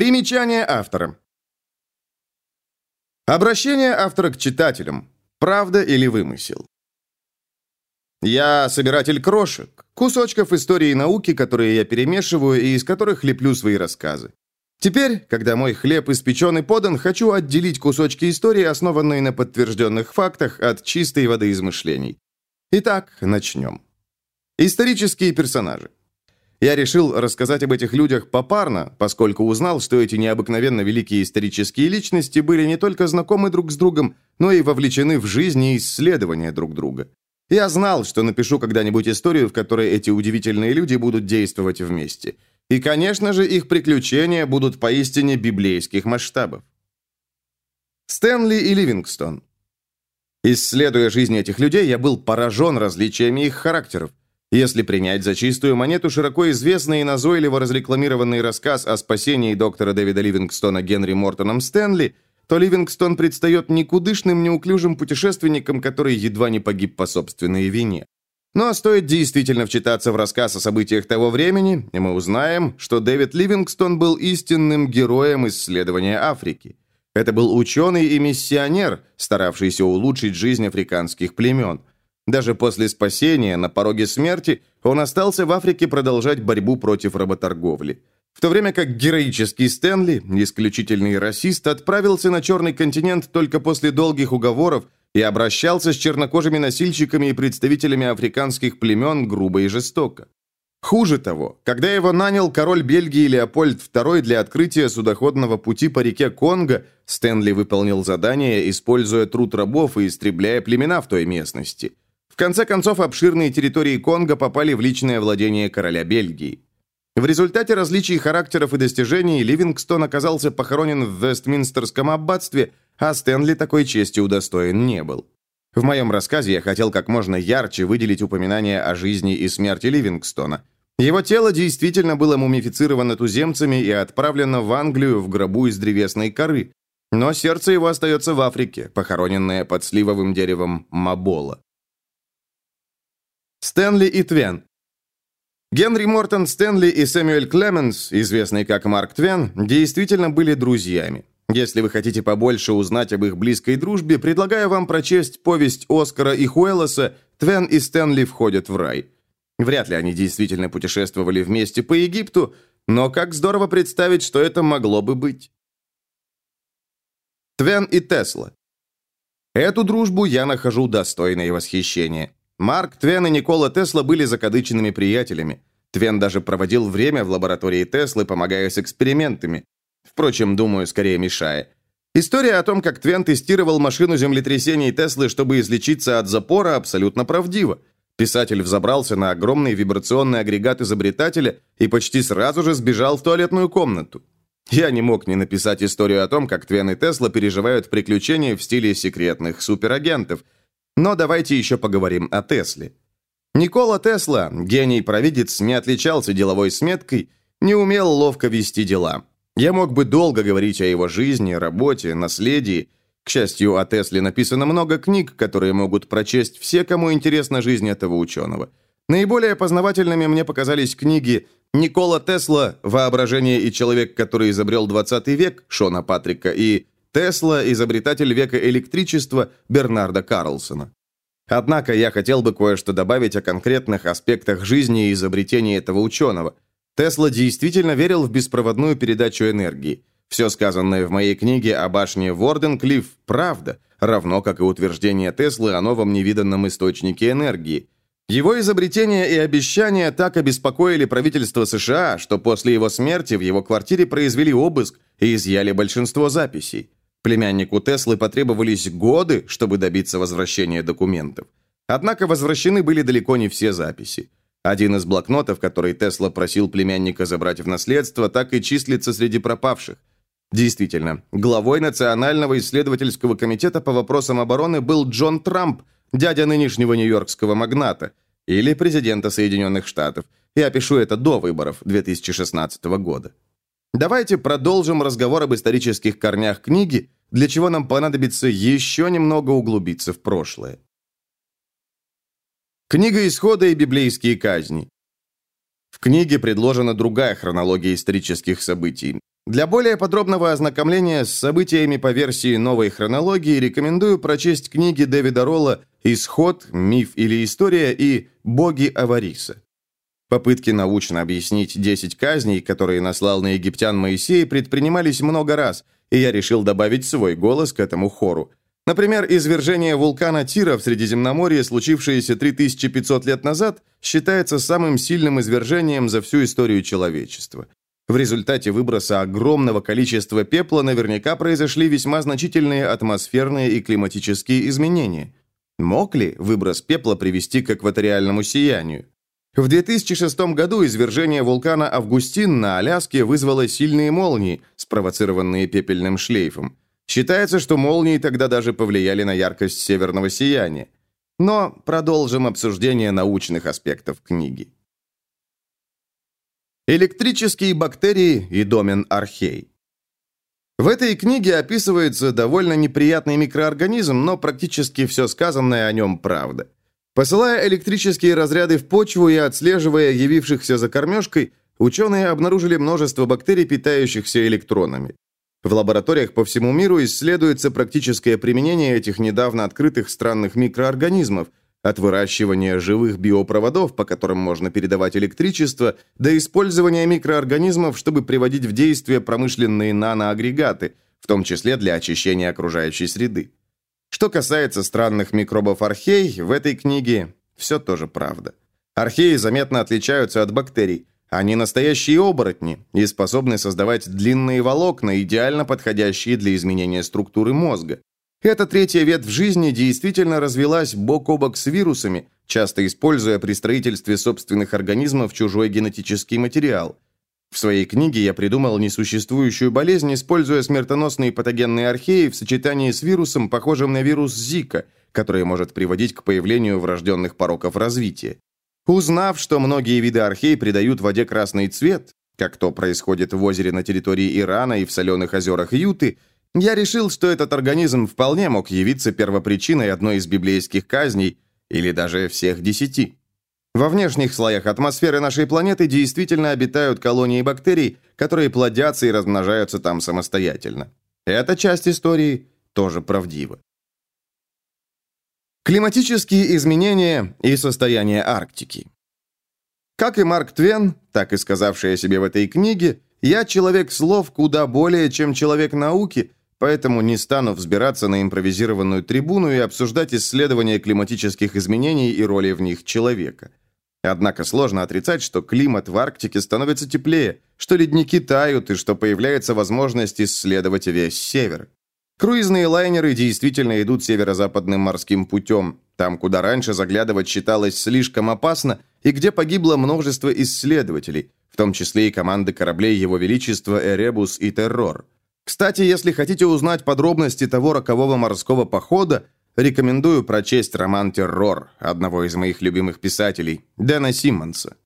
Примечание автора. Обращение автора к читателям. Правда или вымысел? Я собиратель крошек, кусочков истории и науки, которые я перемешиваю и из которых леплю свои рассказы. Теперь, когда мой хлеб испечен и подан, хочу отделить кусочки истории, основанные на подтвержденных фактах, от чистой воды измышлений. Итак, начнем. Исторические персонажи. Я решил рассказать об этих людях попарно, поскольку узнал, что эти необыкновенно великие исторические личности были не только знакомы друг с другом, но и вовлечены в жизнь и исследования друг друга. Я знал, что напишу когда-нибудь историю, в которой эти удивительные люди будут действовать вместе. И, конечно же, их приключения будут поистине библейских масштабов. Стэнли и Ливингстон. Исследуя жизнь этих людей, я был поражен различиями их характеров. Если принять за чистую монету широко известный и назойливо разрекламированный рассказ о спасении доктора Дэвида Ливингстона Генри Мортоном Стэнли, то Ливингстон предстает никудышным, неуклюжим путешественником, который едва не погиб по собственной вине. Но стоит действительно вчитаться в рассказ о событиях того времени, и мы узнаем, что Дэвид Ливингстон был истинным героем исследования Африки. Это был ученый и миссионер, старавшийся улучшить жизнь африканских племен – даже после спасения на пороге смерти он остался в Африке продолжать борьбу против работорговли. В то время как героический Стэнли, исключительный расист, отправился на Черный континент только после долгих уговоров и обращался с чернокожими носильщиками и представителями африканских племен грубо и жестоко. Хуже того, когда его нанял король Бельгии Леопольд II для открытия судоходного пути по реке Конго, Стэнли выполнил задание, используя труд рабов и истребляя племена в той местности – конце концов, обширные территории Конго попали в личное владение короля Бельгии. В результате различий характеров и достижений Ливингстон оказался похоронен в Вестминстерском аббатстве, а Стэнли такой чести удостоен не был. В моем рассказе я хотел как можно ярче выделить упоминание о жизни и смерти Ливингстона. Его тело действительно было мумифицировано туземцами и отправлено в Англию в гробу из древесной коры, но сердце его остается в Африке, похороненное под сливовым деревом Мабола. Стэнли и Твен. Генри Мортон Стэнли и Сэмюэль Клеменс, известный как Марк Твен, действительно были друзьями. Если вы хотите побольше узнать об их близкой дружбе, предлагаю вам прочесть повесть Оскара и Хуэлоса «Твен и Стэнли входят в рай». Вряд ли они действительно путешествовали вместе по Египту, но как здорово представить, что это могло бы быть. Твен и Тесла. Эту дружбу я нахожу достойной восхищения. Марк Твен и Никола Тесла были закадыченными приятелями. Твен даже проводил время в лаборатории Теслы, помогая с экспериментами. Впрочем, думаю, скорее мешая. История о том, как Твен тестировал машину землетрясений Теслы, чтобы излечиться от запора, абсолютно правдива. Писатель взобрался на огромный вибрационный агрегат изобретателя и почти сразу же сбежал в туалетную комнату. Я не мог не написать историю о том, как Твен и Тесла переживают приключения в стиле секретных суперагентов – но давайте еще поговорим о Тесле. Никола Тесла, гений-провидец, не отличался деловой сметкой, не умел ловко вести дела. Я мог бы долго говорить о его жизни, работе, наследии. К счастью, о Тесле написано много книг, которые могут прочесть все, кому интересна жизнь этого ученого. Наиболее познавательными мне показались книги «Никола Тесла. Воображение и человек, который изобрел 20 век» Шона Патрика и Тесла, изобретатель века электричества Бернарда Карлсона. Однако я хотел бы кое-что добавить о конкретных аспектах жизни и изобретения этого ученого. Тесла действительно верил в беспроводную передачу энергии. Все сказанное в моей книге о башне Ворденклифф – правда, равно как и утверждение Теслы о новом невиданном источнике энергии. Его изобретения и обещания так обеспокоили правительство США, что после его смерти в его квартире произвели обыск и изъяли большинство записей. Племяннику Теслы потребовались годы, чтобы добиться возвращения документов. Однако возвращены были далеко не все записи. Один из блокнотов, который Тесла просил племянника забрать в наследство, так и числится среди пропавших. Действительно, главой Национального исследовательского комитета по вопросам обороны был Джон Трамп, дядя нынешнего нью-йоркского магната, или президента Соединенных Штатов. Я пишу это до выборов 2016 года. Давайте продолжим разговор об исторических корнях книги, для чего нам понадобится еще немного углубиться в прошлое. Книга Исхода и библейские казни. В книге предложена другая хронология исторических событий. Для более подробного ознакомления с событиями по версии новой хронологии рекомендую прочесть книги Дэвида Ролла «Исход», «Миф или история» и «Боги Авариса». Попытки научно объяснить 10 казней, которые наслал на египтян Моисей, предпринимались много раз, и я решил добавить свой голос к этому хору. Например, извержение вулкана Тира в Средиземноморье, случившееся 3500 лет назад, считается самым сильным извержением за всю историю человечества. В результате выброса огромного количества пепла наверняка произошли весьма значительные атмосферные и климатические изменения. Мог ли выброс пепла привести к экваториальному сиянию? В 2006 году извержение вулкана Августин на Аляске вызвало сильные молнии, спровоцированные пепельным шлейфом. Считается, что молнии тогда даже повлияли на яркость северного сияния. Но продолжим обсуждение научных аспектов книги. Электрические бактерии и домен архей. В этой книге описывается довольно неприятный микроорганизм, но практически все сказанное о нем правда. Посылая электрические разряды в почву и отслеживая явившихся за кормежкой, ученые обнаружили множество бактерий, питающихся электронами. В лабораториях по всему миру исследуется практическое применение этих недавно открытых странных микроорганизмов – от выращивания живых биопроводов, по которым можно передавать электричество, до использования микроорганизмов, чтобы приводить в действие промышленные наноагрегаты, в том числе для очищения окружающей среды. Что касается странных микробов архей, в этой книге все тоже правда. Археи заметно отличаются от бактерий. Они настоящие оборотни и способны создавать длинные волокна, идеально подходящие для изменения структуры мозга. Эта третья ветвь жизни действительно развелась бок о бок с вирусами, часто используя при строительстве собственных организмов чужой генетический материал. В своей книге я придумал несуществующую болезнь, используя смертоносные патогенные археи в сочетании с вирусом, похожим на вирус Зика, который может приводить к появлению врожденных пороков развития. Узнав, что многие виды архей придают воде красный цвет, как то происходит в озере на территории Ирана и в соленых озерах Юты, я решил, что этот организм вполне мог явиться первопричиной одной из библейских казней или даже всех десяти. Во внешних слоях атмосферы нашей планеты действительно обитают колонии бактерий, которые плодятся и размножаются там самостоятельно. Эта часть истории тоже правдива. Климатические изменения и состояние Арктики. Как и Марк Твен, так и сказавший о себе в этой книге, я человек слов куда более, чем человек науки, Поэтому не стану взбираться на импровизированную трибуну и обсуждать исследования климатических изменений и роли в них человека. Однако сложно отрицать, что климат в Арктике становится теплее, что ледники тают и что появляется возможность исследовать весь север. Круизные лайнеры действительно идут северо-западным морским путем, там, куда раньше заглядывать считалось слишком опасно и где погибло множество исследователей, в том числе и команды кораблей Его Величества Эребус и Террор. Кстати, если хотите узнать подробности того рокового морского похода, рекомендую прочесть роман «Террор» одного из моих любимых писателей, Дэна Симмонса.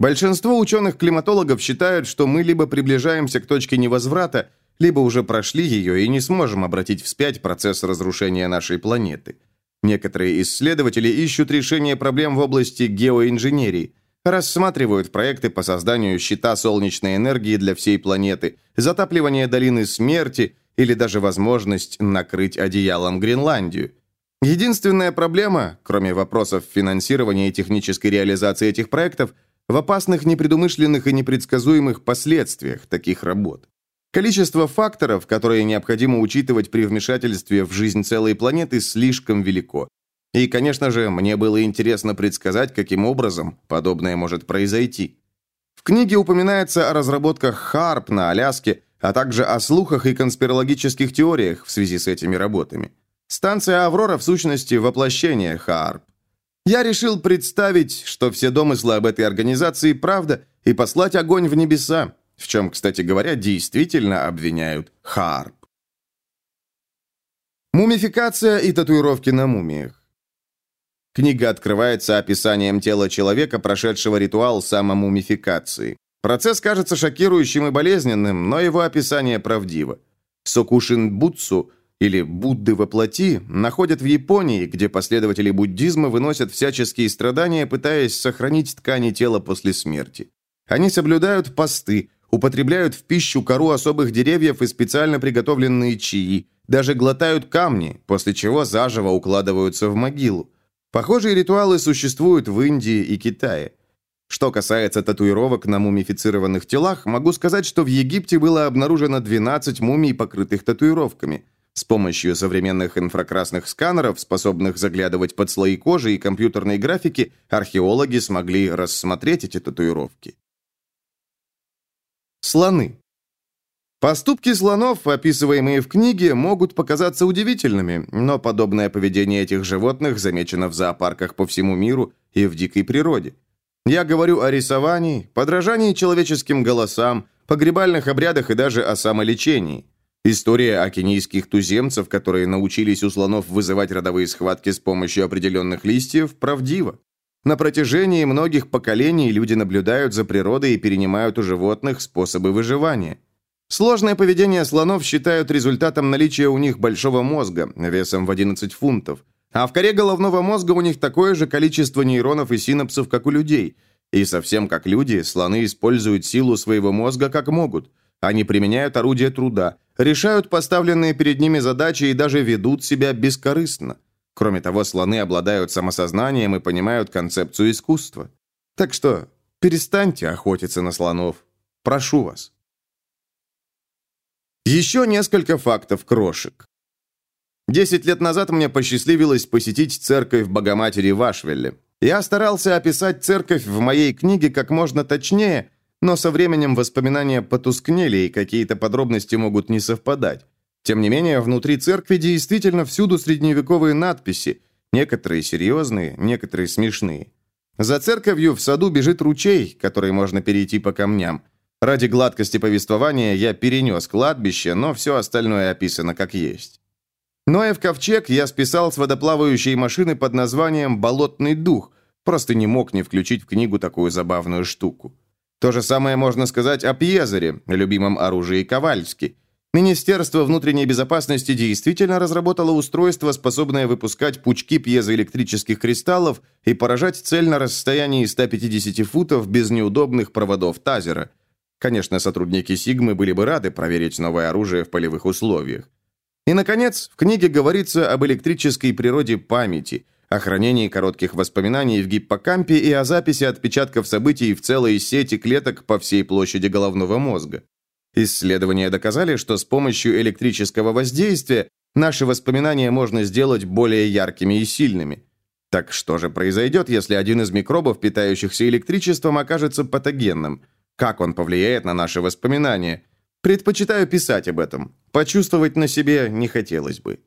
Большинство ученых-климатологов считают, что мы либо приближаемся к точке невозврата, либо уже прошли ее и не сможем обратить вспять процесс разрушения нашей планеты. Некоторые исследователи ищут решение проблем в области геоинженерии – рассматривают проекты по созданию щита солнечной энергии для всей планеты, затапливание долины смерти или даже возможность накрыть одеялом Гренландию. Единственная проблема, кроме вопросов финансирования и технической реализации этих проектов, в опасных непредумышленных и непредсказуемых последствиях таких работ. Количество факторов, которые необходимо учитывать при вмешательстве в жизнь целой планеты, слишком велико. И, конечно же, мне было интересно предсказать, каким образом подобное может произойти. В книге упоминается о разработках ХАРП на Аляске, а также о слухах и конспирологических теориях в связи с этими работами. Станция «Аврора» в сущности воплощение ХАРП. Я решил представить, что все домыслы об этой организации правда, и послать огонь в небеса, в чем, кстати говоря, действительно обвиняют ХАРП. Мумификация и татуировки на мумиях. Книга открывается описанием тела человека, прошедшего ритуал самомумификации. Процесс кажется шокирующим и болезненным, но его описание правдиво. Сокушин Бутсу, или Будды во плоти, находят в Японии, где последователи буддизма выносят всяческие страдания, пытаясь сохранить ткани тела после смерти. Они соблюдают посты, употребляют в пищу кору особых деревьев и специально приготовленные чаи, даже глотают камни, после чего заживо укладываются в могилу. Похожие ритуалы существуют в Индии и Китае. Что касается татуировок на мумифицированных телах, могу сказать, что в Египте было обнаружено 12 мумий, покрытых татуировками. С помощью современных инфракрасных сканеров, способных заглядывать под слои кожи и компьютерной графики, археологи смогли рассмотреть эти татуировки. Слоны. Поступки слонов, описываемые в книге, могут показаться удивительными, но подобное поведение этих животных замечено в зоопарках по всему миру и в дикой природе. Я говорю о рисовании, подражании человеческим голосам, погребальных обрядах и даже о самолечении. История о кенийских туземцев, которые научились у слонов вызывать родовые схватки с помощью определенных листьев, правдива. На протяжении многих поколений люди наблюдают за природой и перенимают у животных способы выживания. Сложное поведение слонов считают результатом наличия у них большого мозга, весом в 11 фунтов – а в коре головного мозга у них такое же количество нейронов и синапсов, как у людей. И совсем как люди, слоны используют силу своего мозга как могут. Они применяют орудия труда, решают поставленные перед ними задачи и даже ведут себя бескорыстно. Кроме того, слоны обладают самосознанием и понимают концепцию искусства. Так что перестаньте охотиться на слонов. Прошу вас. Еще несколько фактов крошек. Десять лет назад мне посчастливилось посетить церковь Богоматери в Ашвилле. Я старался описать церковь в моей книге как можно точнее, но со временем воспоминания потускнели, и какие-то подробности могут не совпадать. Тем не менее, внутри церкви действительно всюду средневековые надписи, некоторые серьезные, некоторые смешные. За церковью в саду бежит ручей, который можно перейти по камням. Ради гладкости повествования я перенес кладбище, но все остальное описано как есть. Ноев ковчег я списал с водоплавающей машины под названием «Болотный дух», просто не мог не включить в книгу такую забавную штуку. То же самое можно сказать о Пьезере, любимом оружии Ковальски. Министерство внутренней безопасности действительно разработало устройство, способное выпускать пучки пьезоэлектрических кристаллов и поражать цель на расстоянии 150 футов без неудобных проводов тазера. Конечно, сотрудники Сигмы были бы рады проверить новое оружие в полевых условиях. И, наконец, в книге говорится об электрической природе памяти, о хранении коротких воспоминаний в гиппокампе и о записи отпечатков событий в целой сети клеток по всей площади головного мозга. Исследования доказали, что с помощью электрического воздействия наши воспоминания можно сделать более яркими и сильными. Так что же произойдет, если один из микробов, питающихся электричеством, окажется патогенным? Как он повлияет на наши воспоминания? Предпочитаю писать об этом. Почувствовать на себе не хотелось бы.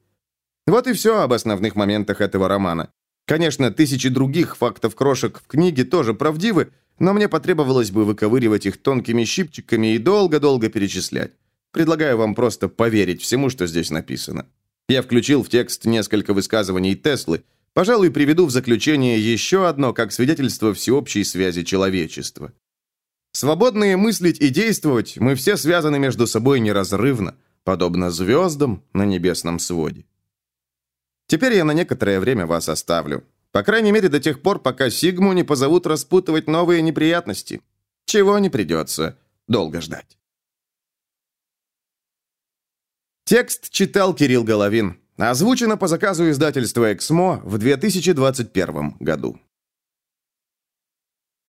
Вот и все об основных моментах этого романа. Конечно, тысячи других фактов крошек в книге тоже правдивы, но мне потребовалось бы выковыривать их тонкими щипчиками и долго-долго перечислять. Предлагаю вам просто поверить всему, что здесь написано. Я включил в текст несколько высказываний Теслы. Пожалуй, приведу в заключение еще одно, как свидетельство всеобщей связи человечества. Свободные мыслить и действовать, мы все связаны между собой неразрывно, подобно звездам на небесном своде. Теперь я на некоторое время вас оставлю. По крайней мере, до тех пор, пока Сигму не позовут распутывать новые неприятности. Чего не придется долго ждать. Текст читал Кирилл Головин. Озвучено по заказу издательства «Эксмо» в 2021 году.